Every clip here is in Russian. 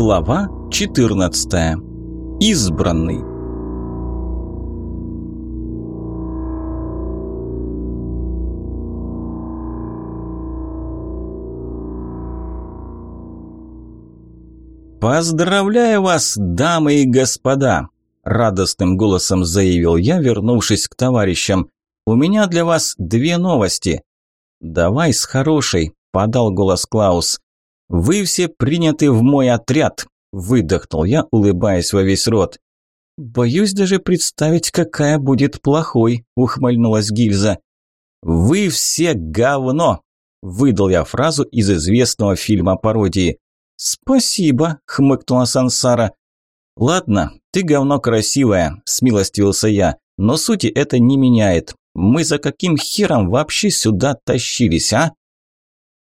Глава 14. Избранный. Поздравляю вас, дамы и господа, радостным голосом заявил я, вернувшись к товарищам. У меня для вас две новости. Давай с хорошей, подал голос Клаус. «Вы все приняты в мой отряд», – выдохнул я, улыбаясь во весь рот. «Боюсь даже представить, какая будет плохой», – ухмыльнулась гильза. «Вы все говно», – выдал я фразу из известного фильма пародии. «Спасибо», – хмыкнула Сансара. «Ладно, ты говно красивая», – смилостивился я, – «но сути это не меняет. Мы за каким хером вообще сюда тащились, а?»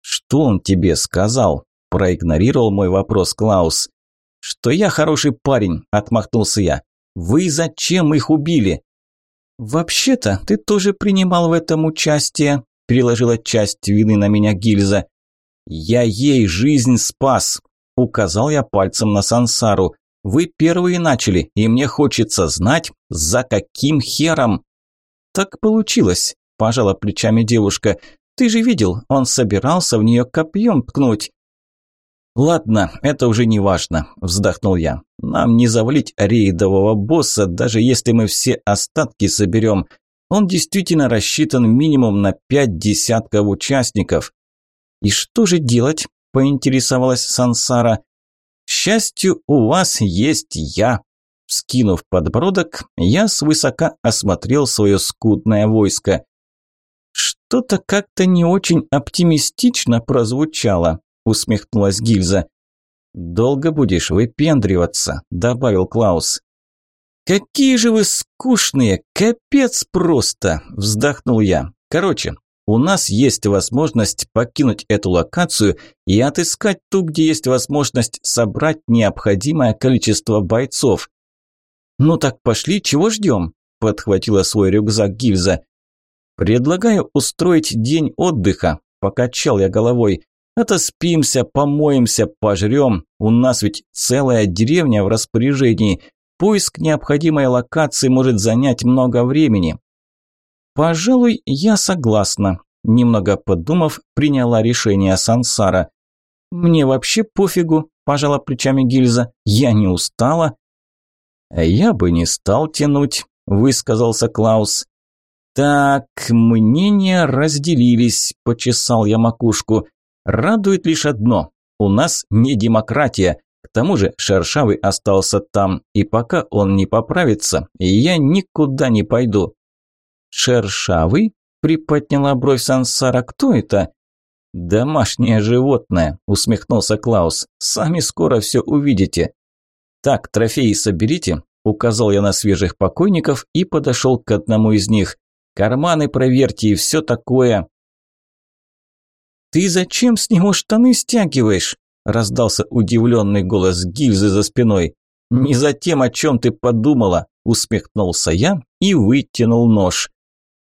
«Что он тебе сказал?» Проигнорировал мой вопрос Клаус. «Что я хороший парень», – отмахнулся я. «Вы зачем их убили?» «Вообще-то ты тоже принимал в этом участие», – переложила часть вины на меня гильза. «Я ей жизнь спас», – указал я пальцем на Сансару. «Вы первые начали, и мне хочется знать, за каким хером». «Так получилось», – пожала плечами девушка. «Ты же видел, он собирался в нее копьем ткнуть. «Ладно, это уже не важно», – вздохнул я. «Нам не завалить рейдового босса, даже если мы все остатки соберем. Он действительно рассчитан минимум на пять десятков участников». «И что же делать?» – поинтересовалась Сансара. «К счастью, у вас есть я». Скинув подбородок, я свысока осмотрел свое скудное войско. Что-то как-то не очень оптимистично прозвучало усмехнулась гильза. «Долго будешь выпендриваться», – добавил Клаус. «Какие же вы скучные! Капец просто!» – вздохнул я. «Короче, у нас есть возможность покинуть эту локацию и отыскать ту, где есть возможность собрать необходимое количество бойцов». «Ну так пошли, чего ждем?» – подхватила свой рюкзак гильза. «Предлагаю устроить день отдыха», – покачал я головой. Отоспимся, помоемся, пожрем. У нас ведь целая деревня в распоряжении. Поиск необходимой локации может занять много времени. Пожалуй, я согласна. Немного подумав, приняла решение Сансара. Мне вообще пофигу, пожала плечами гильза. Я не устала. Я бы не стал тянуть, высказался Клаус. Так, мнения разделились, почесал я макушку. Радует лишь одно – у нас не демократия. К тому же Шершавый остался там, и пока он не поправится, я никуда не пойду. «Шершавый?» – приподняла бровь Сансара. «Кто это?» «Домашнее животное», – усмехнулся Клаус. «Сами скоро все увидите». «Так, трофеи соберите», – указал я на свежих покойников и подошел к одному из них. «Карманы проверьте и все такое». «Ты зачем с него штаны стягиваешь?» – раздался удивленный голос гильзы за спиной. «Не за тем, о чем ты подумала», – усмехнулся я и вытянул нож.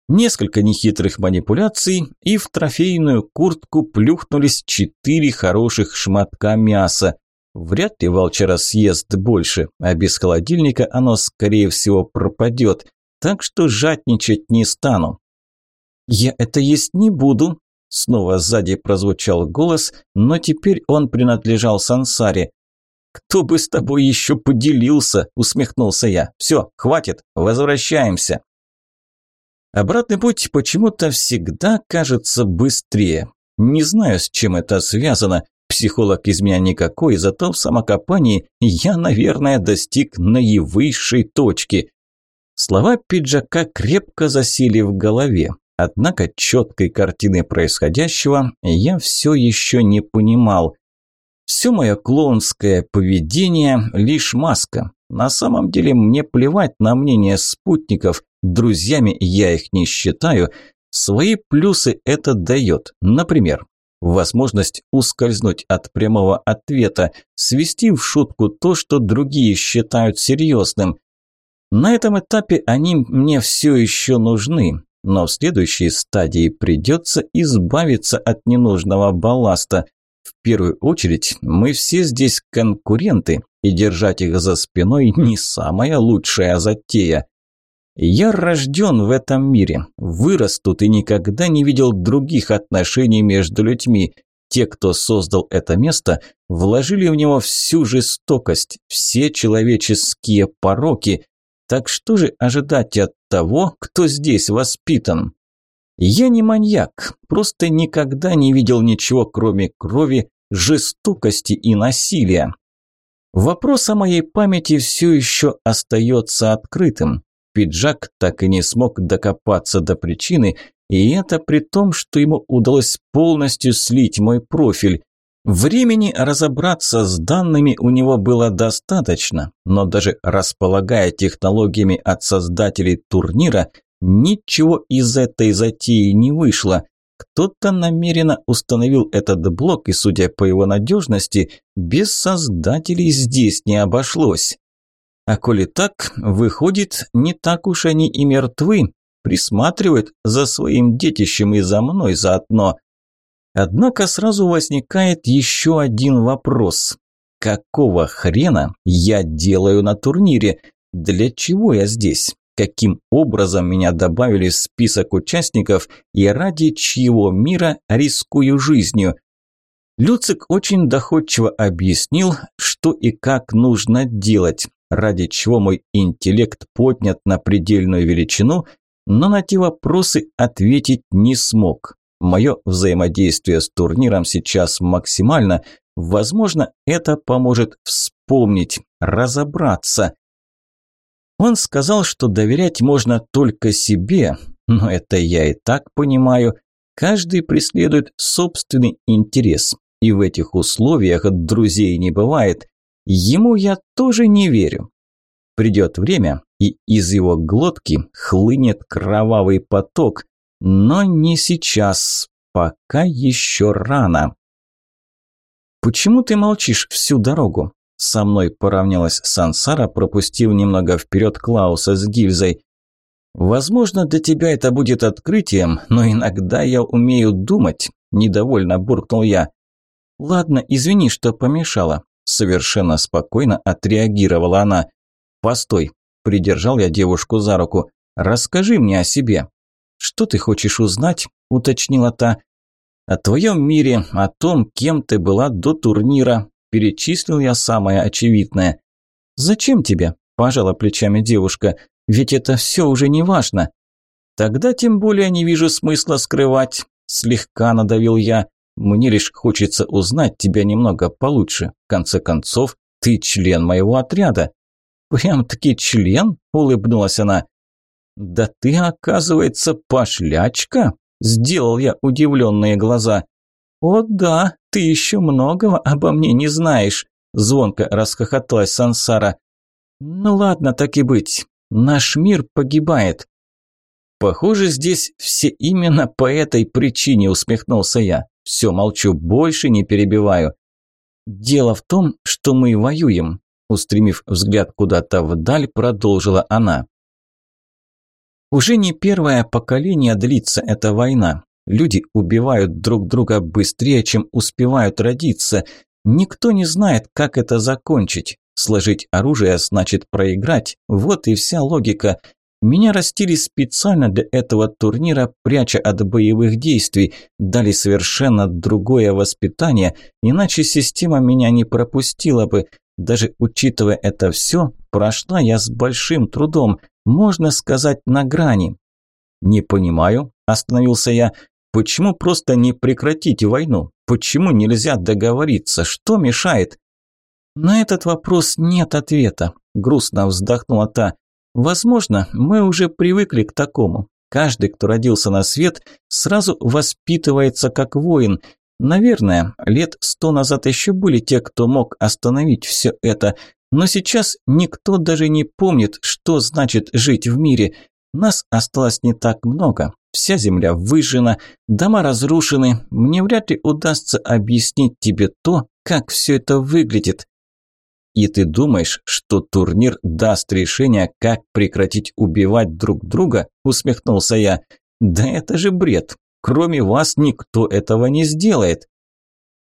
Несколько нехитрых манипуляций, и в трофейную куртку плюхнулись четыре хороших шматка мяса. Вряд ли волчара съест больше, а без холодильника оно, скорее всего, пропадет, так что жадничать не стану. «Я это есть не буду», Снова сзади прозвучал голос, но теперь он принадлежал Сансаре. «Кто бы с тобой еще поделился?» – усмехнулся я. «Все, хватит, возвращаемся». Обратный путь почему-то всегда кажется быстрее. Не знаю, с чем это связано. Психолог из меня никакой, зато в самокопании я, наверное, достиг наивысшей точки. Слова пиджака крепко засели в голове. Однако четкой картины происходящего я все еще не понимал. Все мое клоунское поведение – лишь маска. На самом деле мне плевать на мнение спутников, друзьями я их не считаю. Свои плюсы это дает. Например, возможность ускользнуть от прямого ответа, свести в шутку то, что другие считают серьезным. На этом этапе они мне все еще нужны, но в следующей стадии придется избавиться от ненужного балласта. В первую очередь, мы все здесь конкуренты, и держать их за спиной не самая лучшая затея. Я рожден в этом мире, вырос тут и никогда не видел других отношений между людьми. Те, кто создал это место, вложили в него всю жестокость, все человеческие пороки. Так что же ожидать от того, кто здесь воспитан? Я не маньяк, просто никогда не видел ничего, кроме крови, жестокости и насилия. Вопрос о моей памяти все еще остается открытым. Пиджак так и не смог докопаться до причины, и это при том, что ему удалось полностью слить мой профиль. Времени разобраться с данными у него было достаточно, но даже располагая технологиями от создателей турнира, ничего из этой затеи не вышло. Кто-то намеренно установил этот блок, и, судя по его надежности, без создателей здесь не обошлось. А коли так, выходит, не так уж они и мертвы, присматривают за своим детищем и за мной заодно. Однако сразу возникает еще один вопрос. Какого хрена я делаю на турнире? Для чего я здесь? Каким образом меня добавили в список участников и ради чьего мира рискую жизнью? Люцик очень доходчиво объяснил, что и как нужно делать, ради чего мой интеллект поднят на предельную величину, но на те вопросы ответить не смог. Мое взаимодействие с турниром сейчас максимально. Возможно, это поможет вспомнить, разобраться. Он сказал, что доверять можно только себе, но это я и так понимаю. Каждый преследует собственный интерес, и в этих условиях друзей не бывает. Ему я тоже не верю. Придет время, и из его глотки хлынет кровавый поток, но не сейчас, пока еще рано. «Почему ты молчишь всю дорогу?» Со мной поравнялась Сансара, пропустив немного вперед Клауса с гильзой. «Возможно, для тебя это будет открытием, но иногда я умею думать», – недовольно буркнул я. «Ладно, извини, что помешала», – совершенно спокойно отреагировала она. «Постой», – придержал я девушку за руку. «Расскажи мне о себе». «Что ты хочешь узнать?» – уточнила та. «О твоем мире, о том, кем ты была до турнира», – перечислил я самое очевидное. «Зачем тебе?» – пожала плечами девушка. «Ведь это все уже не важно». «Тогда тем более не вижу смысла скрывать», – слегка надавил я. «Мне лишь хочется узнать тебя немного получше. В конце концов, ты член моего отряда». «Прям-таки член?» – улыбнулась она. «Да ты, оказывается, пошлячка?» – сделал я удивленные глаза. «О да, ты еще многого обо мне не знаешь», – звонко расхохоталась Сансара. «Ну ладно, так и быть. Наш мир погибает». «Похоже, здесь все именно по этой причине», – усмехнулся я. «Все, молчу, больше не перебиваю». «Дело в том, что мы воюем. Устремив взгляд куда-то вдаль, продолжила она. Уже не первое поколение длится эта война. Люди убивают друг друга быстрее, чем успевают родиться. Никто не знает, как это закончить. Сложить оружие значит проиграть. Вот и вся логика. Меня растили специально для этого турнира, пряча от боевых действий, дали совершенно другое воспитание, иначе система меня не пропустила бы. Даже учитывая это все, прошла я с большим трудом, можно сказать, на грани. «Не понимаю», – остановился я, – «почему просто не прекратить войну? Почему нельзя договориться? Что мешает?» «На этот вопрос нет ответа», – грустно вздохнула та. «Возможно, мы уже привыкли к такому. Каждый, кто родился на свет, сразу воспитывается как воин, Наверное, лет сто назад еще были те, кто мог остановить все это, но сейчас никто даже не помнит, что значит жить в мире. Нас осталось не так много. Вся земля выжжена, дома разрушены. Мне вряд ли удастся объяснить тебе то, как все это выглядит. И ты думаешь, что турнир даст решение, как прекратить убивать друг друга? Усмехнулся я. Да это же бред. Кроме вас никто этого не сделает.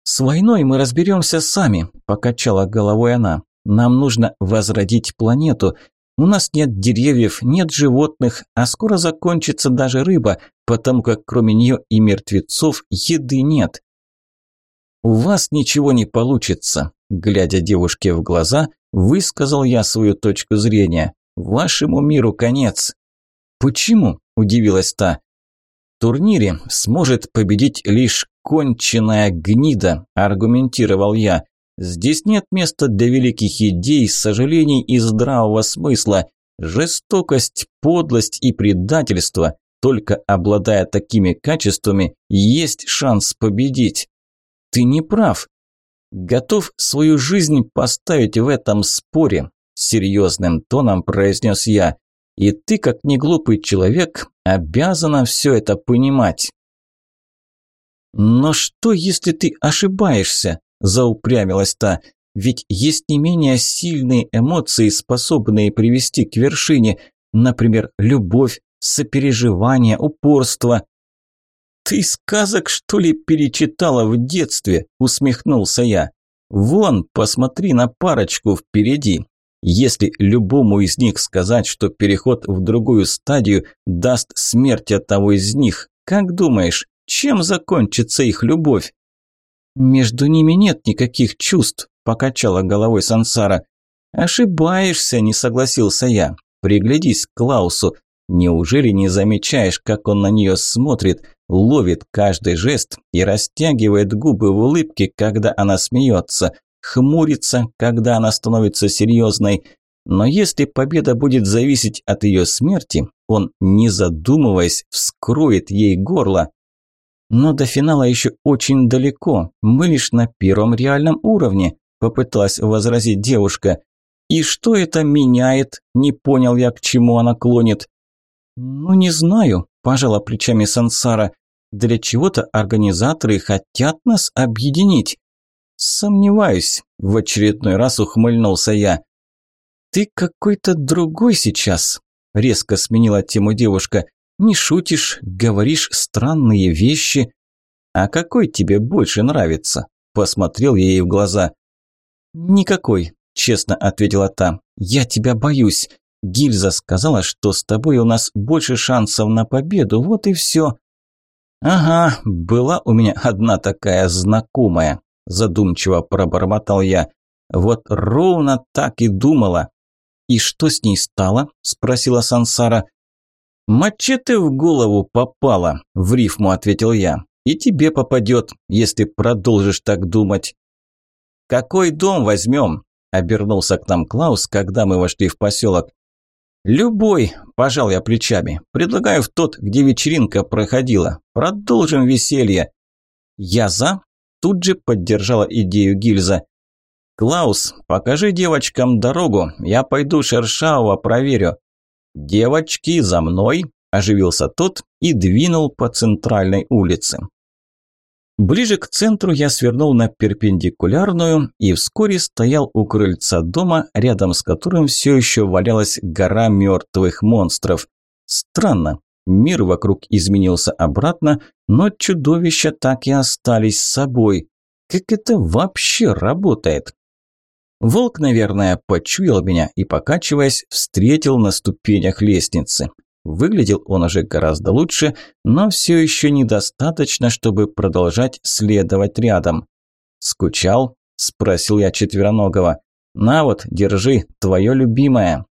«С войной мы разберемся сами», – покачала головой она. «Нам нужно возродить планету. У нас нет деревьев, нет животных, а скоро закончится даже рыба, потому как кроме нее и мертвецов еды нет. «У вас ничего не получится», – глядя девушке в глаза, высказал я свою точку зрения. «Вашему миру конец». «Почему?» – удивилась та. «В турнире сможет победить лишь конченая гнида», – аргументировал я. Здесь нет места для великих идей, сожалений и здравого смысла. Жестокость, подлость и предательство, только обладая такими качествами, есть шанс победить. Ты не прав. Готов свою жизнь поставить в этом споре, серьезным тоном произнес я. И ты, как неглупый человек, обязана все это понимать. Но что, если ты ошибаешься? Заупрямилась та. Ведь есть не менее сильные эмоции, способные привести к вершине, например, любовь, сопереживание, упорство. «Ты сказок, что ли, перечитала в детстве?» – усмехнулся я. «Вон, посмотри на парочку впереди. Если любому из них сказать, что переход в другую стадию даст смерть одного из них, как думаешь, чем закончится их любовь?» «Между ними нет никаких чувств», – покачала головой Сансара. «Ошибаешься», – не согласился я. «Приглядись к Клаусу. Неужели не замечаешь, как он на нее смотрит, ловит каждый жест и растягивает губы в улыбке, когда она смеется, хмурится, когда она становится серьезной? Но если победа будет зависеть от ее смерти, он, не задумываясь, вскроет ей горло. Но до финала еще очень далеко. Мы лишь на первом реальном уровне, попыталась возразить девушка. И что это меняет? Не понял я, к чему она клонит. Ну, не знаю, пожала плечами Сансара. Для чего-то организаторы хотят нас объединить. Сомневаюсь, в очередной раз ухмыльнулся я. Ты какой-то другой сейчас, резко сменила тему девушка. Не шутишь, говоришь странные вещи. А какой тебе больше нравится? Посмотрел я ей в глаза. Никакой, честно ответила та. Я тебя боюсь. Гильза сказала, что с тобой у нас больше шансов на победу, вот и все. Ага, была у меня одна такая знакомая, задумчиво пробормотал я. Вот ровно так и думала. И что с ней стало? спросила Сансара. «Мачете в голову попало», – в рифму ответил я. «И тебе попадет, если продолжишь так думать». «Какой дом возьмем?» – обернулся к нам Клаус, когда мы вошли в поселок. «Любой», – пожал я плечами. «Предлагаю в тот, где вечеринка проходила. Продолжим веселье». «Я за?» – тут же поддержала идею Гильза. «Клаус, покажи девочкам дорогу, я пойду Шершавого проверю». «Девочки, за мной!» – оживился тот и двинул по центральной улице. Ближе к центру я свернул на перпендикулярную и вскоре стоял у крыльца дома, рядом с которым все еще валялась гора мертвых монстров. Странно, мир вокруг изменился обратно, но чудовища так и остались с собой. Как это вообще работает? Волк, наверное, почуял меня и, покачиваясь, встретил на ступенях лестницы. Выглядел он уже гораздо лучше, но все еще недостаточно, чтобы продолжать следовать рядом. «Скучал?» – спросил я четвероногого. «На вот, держи, твое любимое».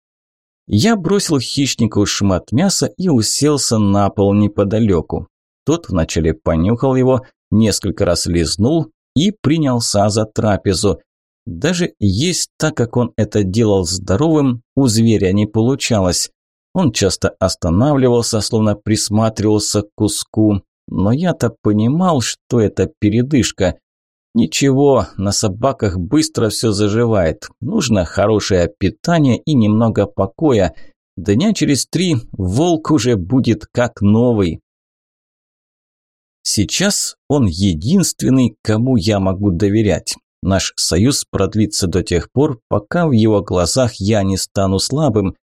Я бросил хищнику шмат мяса и уселся на пол неподалеку. Тот вначале понюхал его, несколько раз лизнул и принялся за трапезу. Даже есть так, как он это делал здоровым, у зверя не получалось. Он часто останавливался, словно присматривался к куску. Но я-то понимал, что это передышка. Ничего, на собаках быстро все заживает. Нужно хорошее питание и немного покоя. Дня через три волк уже будет как новый. Сейчас он единственный, кому я могу доверять. Наш союз продлится до тех пор, пока в его глазах я не стану слабым.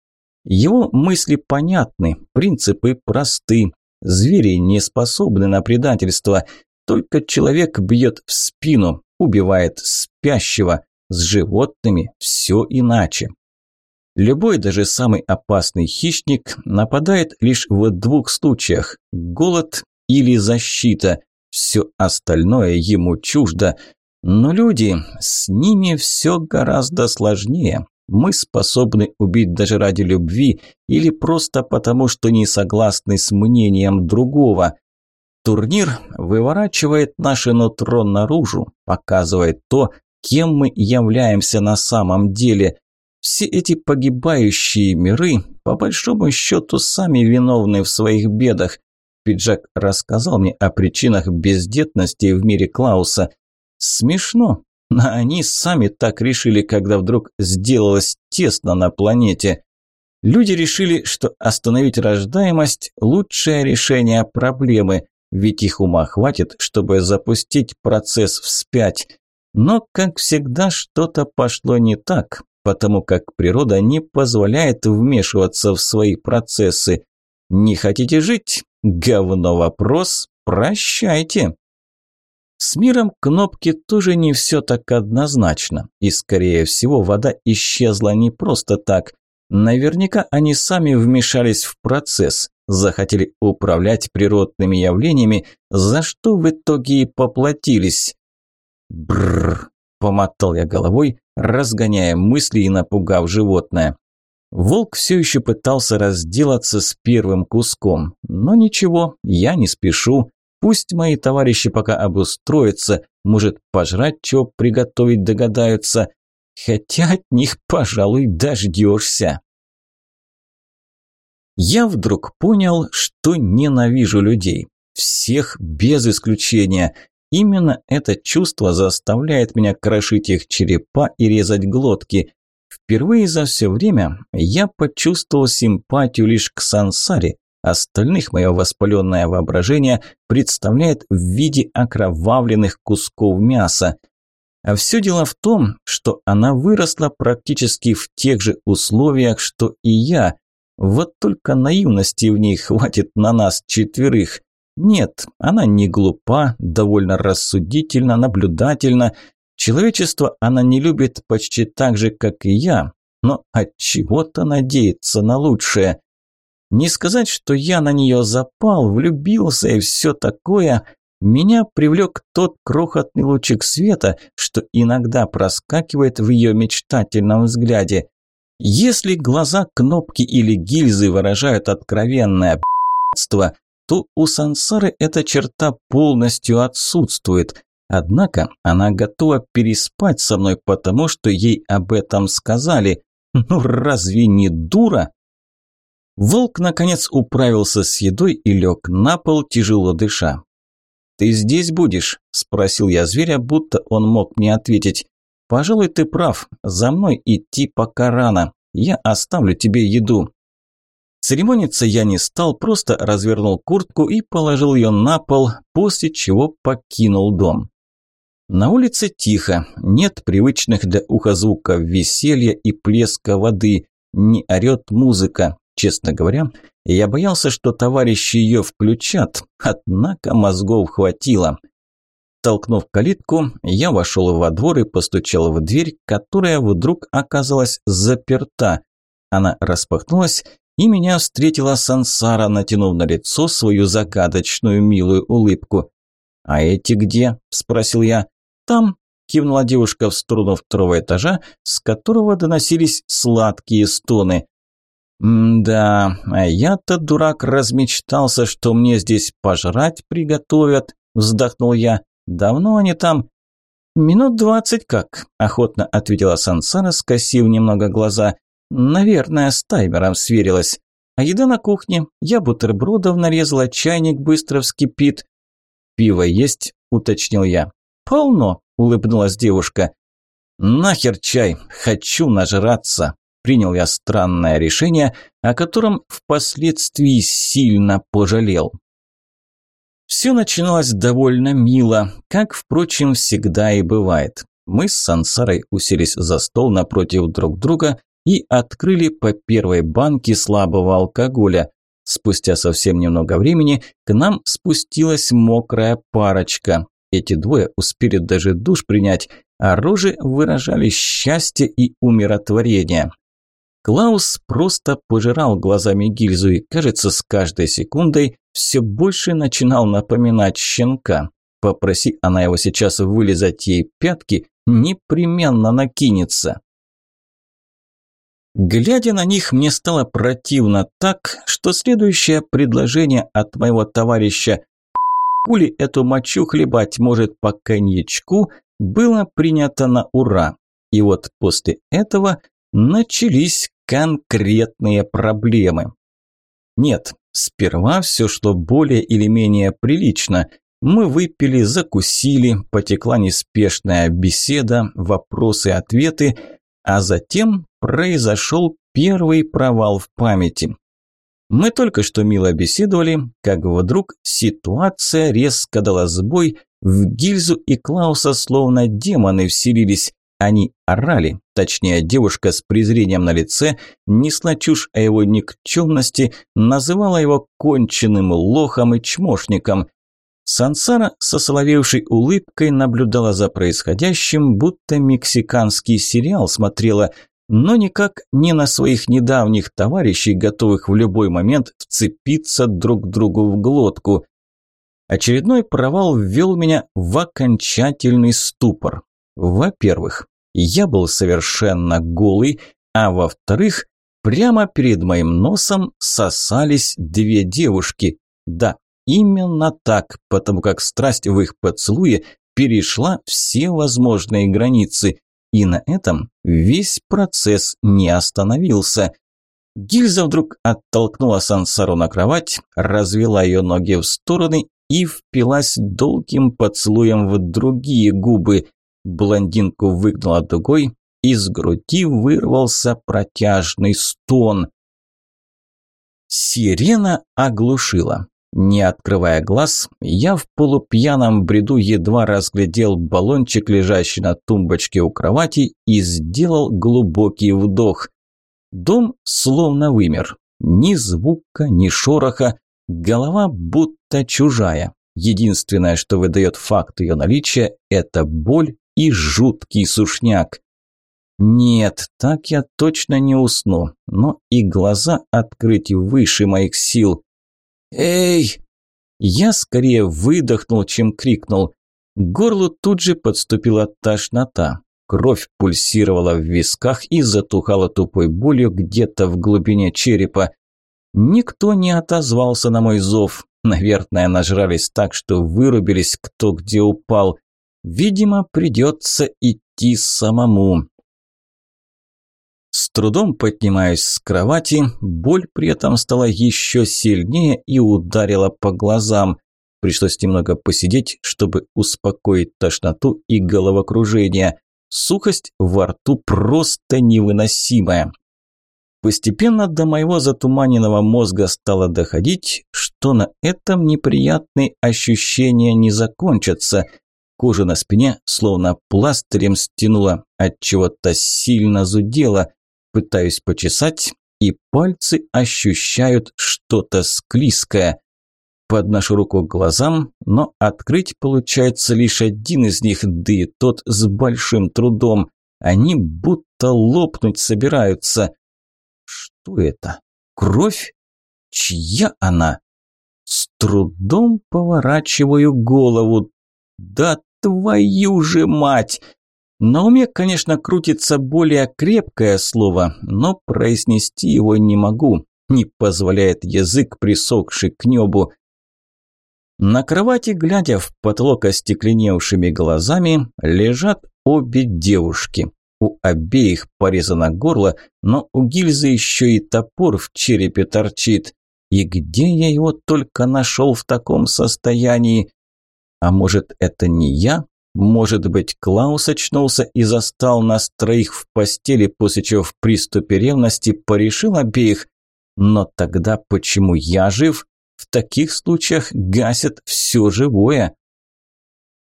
Его мысли понятны, принципы просты. Звери не способны на предательство. Только человек бьет в спину, убивает спящего. С животными все иначе. Любой, даже самый опасный хищник, нападает лишь в двух случаях – голод или защита. Все остальное ему чуждо. Но люди, с ними все гораздо сложнее. Мы способны убить даже ради любви или просто потому, что не согласны с мнением другого. Турнир выворачивает наше нутро наружу, показывает то, кем мы являемся на самом деле. Все эти погибающие миры, по большому счету, сами виновны в своих бедах. Пиджак рассказал мне о причинах бездетности в мире Клауса. Смешно, но они сами так решили, когда вдруг сделалось тесно на планете. Люди решили, что остановить рождаемость – лучшее решение проблемы, ведь их ума хватит, чтобы запустить процесс вспять. Но, как всегда, что-то пошло не так, потому как природа не позволяет вмешиваться в свои процессы. Не хотите жить? Говно вопрос. Прощайте. С миром кнопки тоже не все так однозначно, и, скорее всего, вода исчезла не просто так. Наверняка они сами вмешались в процесс, захотели управлять природными явлениями, за что в итоге и поплатились. Бррр, помотал я головой, разгоняя мысли и напугав животное. Волк все еще пытался разделаться с первым куском, но ничего, я не спешу. Пусть мои товарищи пока обустроятся, может, пожрать чего приготовить догадаются, хотя от них, пожалуй, дождешься. Я вдруг понял, что ненавижу людей. Всех без исключения. Именно это чувство заставляет меня крошить их черепа и резать глотки. Впервые за все время я почувствовал симпатию лишь к Сансаре. Остальных мое воспаленное воображение представляет в виде окровавленных кусков мяса. А все дело в том, что она выросла практически в тех же условиях, что и я. Вот только наивности в ней хватит на нас четверых. Нет, она не глупа, довольно рассудительна, наблюдательна. Человечество она не любит почти так же, как и я, но от чего-то надеется на лучшее. Не сказать, что я на нее запал, влюбился и все такое. Меня привлек тот крохотный лучик света, что иногда проскакивает в ее мечтательном взгляде. Если глаза кнопки или гильзы выражают откровенное б***ство, то у сансары эта черта полностью отсутствует. Однако она готова переспать со мной, потому что ей об этом сказали. Ну разве не дура? Волк, наконец, управился с едой и лег на пол, тяжело дыша. «Ты здесь будешь?» – спросил я зверя, будто он мог мне ответить. «Пожалуй, ты прав. За мной идти пока рано. Я оставлю тебе еду». Церемониться я не стал, просто развернул куртку и положил ее на пол, после чего покинул дом. На улице тихо, нет привычных для уха звуков веселья и плеска воды, не орет музыка. Честно говоря, я боялся, что товарищи ее включат, однако мозгов хватило. Толкнув калитку, я вошел во двор и постучал в дверь, которая вдруг оказалась заперта. Она распахнулась, и меня встретила Сансара, натянув на лицо свою загадочную милую улыбку. «А эти где?» – спросил я. «Там», – кивнула девушка в сторону второго этажа, с которого доносились сладкие стоны. «Да, а я-то, дурак, размечтался, что мне здесь пожрать приготовят», – вздохнул я. «Давно они там?» «Минут двадцать как», – охотно ответила Сансара, скосив немного глаза. Наверное, с таймером сверилась. А еда на кухне. Я бутербродов нарезала, чайник быстро вскипит. «Пиво есть?» – уточнил я. «Полно», – улыбнулась девушка. «Нахер чай, хочу нажраться», – принял я странное решение, о котором впоследствии сильно пожалел. Все начиналось довольно мило, как, впрочем, всегда и бывает. Мы с Сансарой уселись за стол напротив друг друга и открыли по первой банке слабого алкоголя. Спустя совсем немного времени к нам спустилась мокрая парочка. Эти двое успели даже душ принять, а рожи выражали счастье и умиротворение. Клаус просто пожирал глазами гильзу и, кажется, с каждой секундой все больше начинал напоминать щенка. Попроси она его сейчас вылезать ей пятки, непременно накинется. Глядя на них, мне стало противно так, что следующее предложение от моего товарища «Хули эту мочу хлебать может по коньячку» было принято на ура. И вот после этого начались конкретные проблемы. Нет, сперва все шло более или менее прилично. Мы выпили, закусили, потекла неспешная беседа, вопросы-ответы, а затем произошел первый провал в памяти. Мы только что мило беседовали, как вдруг ситуация резко дала сбой, в гильзу и Клауса словно демоны вселились. Они орали, точнее девушка с презрением на лице несла чушь о его никчемности, называла его конченным лохом и чмошником. Сансара со соловевшей улыбкой наблюдала за происходящим, будто мексиканский сериал смотрела, но никак не на своих недавних товарищей, готовых в любой момент вцепиться друг другу в глотку. Очередной провал ввел меня в окончательный ступор. Во-первых, я был совершенно голый, а во-вторых, прямо перед моим носом сосались две девушки. Да, Именно так, потому как страсть в их поцелуе перешла все возможные границы, и на этом весь процесс не остановился. Гильза вдруг оттолкнула Сансару на кровать, развела ее ноги в стороны и впилась долгим поцелуем в другие губы. Блондинку выгнала дугой, из груди вырвался протяжный стон. Сирена оглушила. Не открывая глаз, я в полупьяном бреду едва разглядел баллончик, лежащий на тумбочке у кровати, и сделал глубокий вдох. Дом словно вымер. Ни звука, ни шороха, голова будто чужая. Единственное, что выдает факт ее наличия, это боль и жуткий сушняк. Нет, так я точно не усну, но и глаза открыть выше моих сил. «Эй!» Я скорее выдохнул, чем крикнул. К горлу тут же подступила тошнота. Кровь пульсировала в висках и затухала тупой болью где-то в глубине черепа. Никто не отозвался на мой зов. Наверное, нажрались так, что вырубились кто где упал. Видимо, придется идти самому. С трудом поднимаюсь с кровати, боль при этом стала еще сильнее и ударила по глазам. Пришлось немного посидеть, чтобы успокоить тошноту и головокружение. Сухость во рту просто невыносимая. Постепенно до моего затуманенного мозга стало доходить, что на этом неприятные ощущения не закончатся. Кожа на спине словно пластырем стянула, от чего-то сильно зудела. Пытаюсь почесать, и пальцы ощущают что-то склизкое. Подношу руку к глазам, но открыть получается лишь один из них, да и тот с большим трудом. Они будто лопнуть собираются. Что это? Кровь? Чья она? С трудом поворачиваю голову. Да твою же мать! На уме, конечно, крутится более крепкое слово, но произнести его не могу, не позволяет язык, присохший к небу. На кровати, глядя в потолок остекленевшими глазами, лежат обе девушки. У обеих порезано горло, но у гильзы еще и топор в черепе торчит. И где я его только нашел в таком состоянии? А может, это не я? Может быть, Клаус очнулся и застал нас троих в постели, после чего в приступе ревности порешил обеих? Но тогда почему я жив? В таких случаях гасят все живое.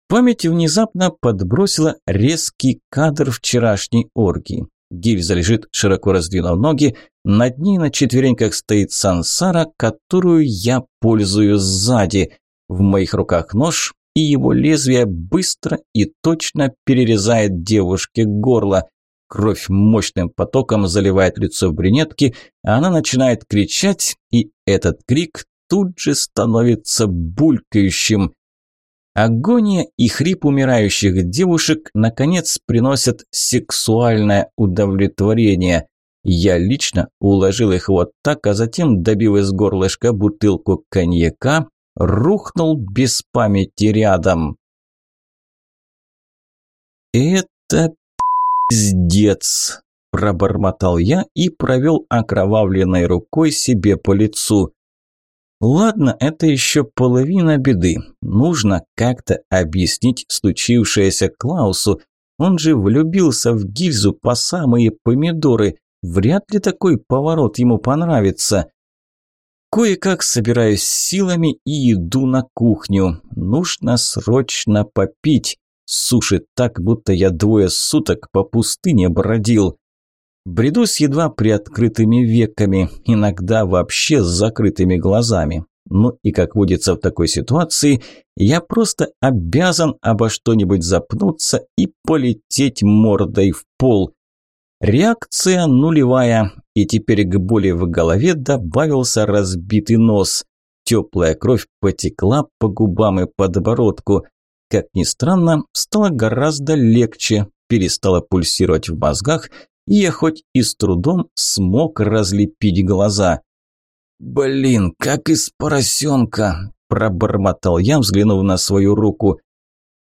Память внезапно подбросила резкий кадр вчерашней оргии. Гильза лежит, широко раздвинув ноги. Над ней на четвереньках стоит сансара, которую я пользуюсь сзади. В моих руках нож, и его лезвие быстро и точно перерезает девушке горло. Кровь мощным потоком заливает лицо брюнетки, а она начинает кричать, и этот крик тут же становится булькающим. Агония и хрип умирающих девушек наконец приносят сексуальное удовлетворение. Я лично уложил их вот так, а затем, добив из горлышка бутылку коньяка, рухнул без памяти рядом. «Это пиздец!» – пробормотал я и провел окровавленной рукой себе по лицу. Ладно, это еще половина беды. Нужно как-то объяснить случившееся Клаусу. Он же влюбился в гильзу по самые помидоры. Вряд ли такой поворот ему понравится. Кое-как собираюсь силами и иду на кухню. Нужно срочно попить. Сушит так, будто я двое суток по пустыне бродил. Бреду с едва приоткрытыми веками, иногда вообще с закрытыми глазами. Ну и как водится в такой ситуации, я просто обязан обо что-нибудь запнуться и полететь мордой в пол. Реакция нулевая, и теперь к боли в голове добавился разбитый нос. Теплая кровь потекла по губам и подбородку. Как ни странно, стало гораздо легче, перестало пульсировать в мозгах, и я хоть и с трудом смог разлепить глаза. «Блин, как из поросенка!» – пробормотал я, взглянув на свою руку.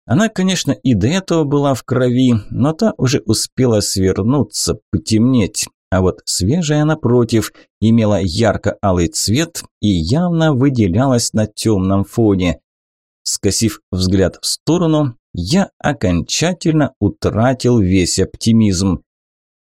Она, конечно, и до этого была в крови, но та уже успела свернуться, потемнеть. А вот свежая, напротив, имела ярко-алый цвет и явно выделялась на темном фоне. Скосив взгляд в сторону, я окончательно утратил весь оптимизм.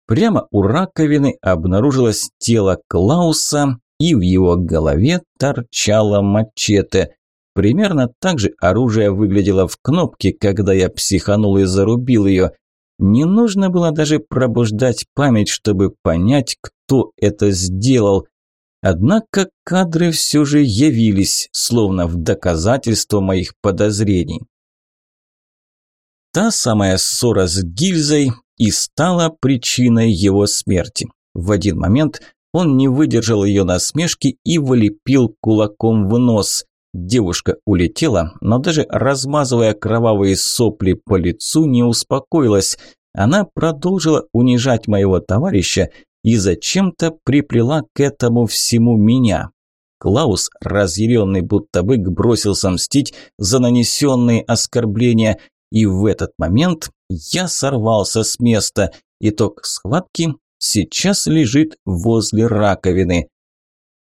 Прямо у раковины обнаружилось тело Клауса, и в его голове торчало мачете. Примерно так же оружие выглядело в кнопке, когда я психанул и зарубил ее. Не нужно было даже пробуждать память, чтобы понять, кто это сделал. Однако кадры все же явились, словно в доказательство моих подозрений. Та самая ссора с гильзой и стала причиной его смерти. В один момент он не выдержал ее насмешки и вылепил кулаком в нос. Девушка улетела, но даже размазывая кровавые сопли по лицу, не успокоилась. Она продолжила унижать моего товарища и зачем-то приплела к этому всему меня. Клаус, разъяренный будто бык, бросился мстить за нанесенные оскорбления, и в этот момент я сорвался с места. Итог схватки сейчас лежит возле раковины.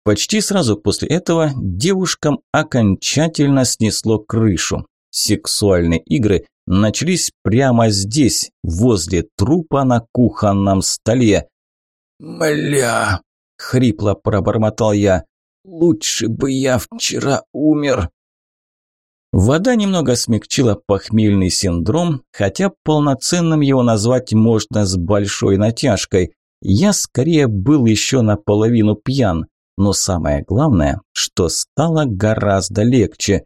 Почти сразу после этого девушкам окончательно снесло крышу. Сексуальные игры начались прямо здесь, возле трупа на кухонном столе. «Мля!» – хрипло пробормотал я. «Лучше бы я вчера умер!» Вода немного смягчила похмельный синдром, хотя полноценным его назвать можно с большой натяжкой. Я скорее был еще наполовину пьян, но самое главное, что стало гораздо легче.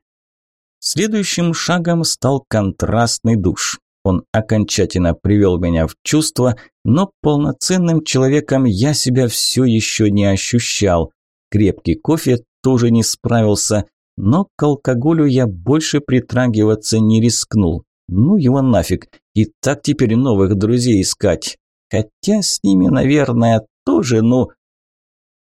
Следующим шагом стал контрастный душ. Он окончательно привел меня в чувство, но полноценным человеком я себя все еще не ощущал. Крепкий кофе тоже не справился, но к алкоголю я больше притрагиваться не рискнул. Ну его нафиг, и так теперь новых друзей искать. Хотя с ними, наверное, тоже, ну...